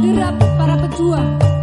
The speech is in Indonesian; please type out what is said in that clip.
derap para pejuang.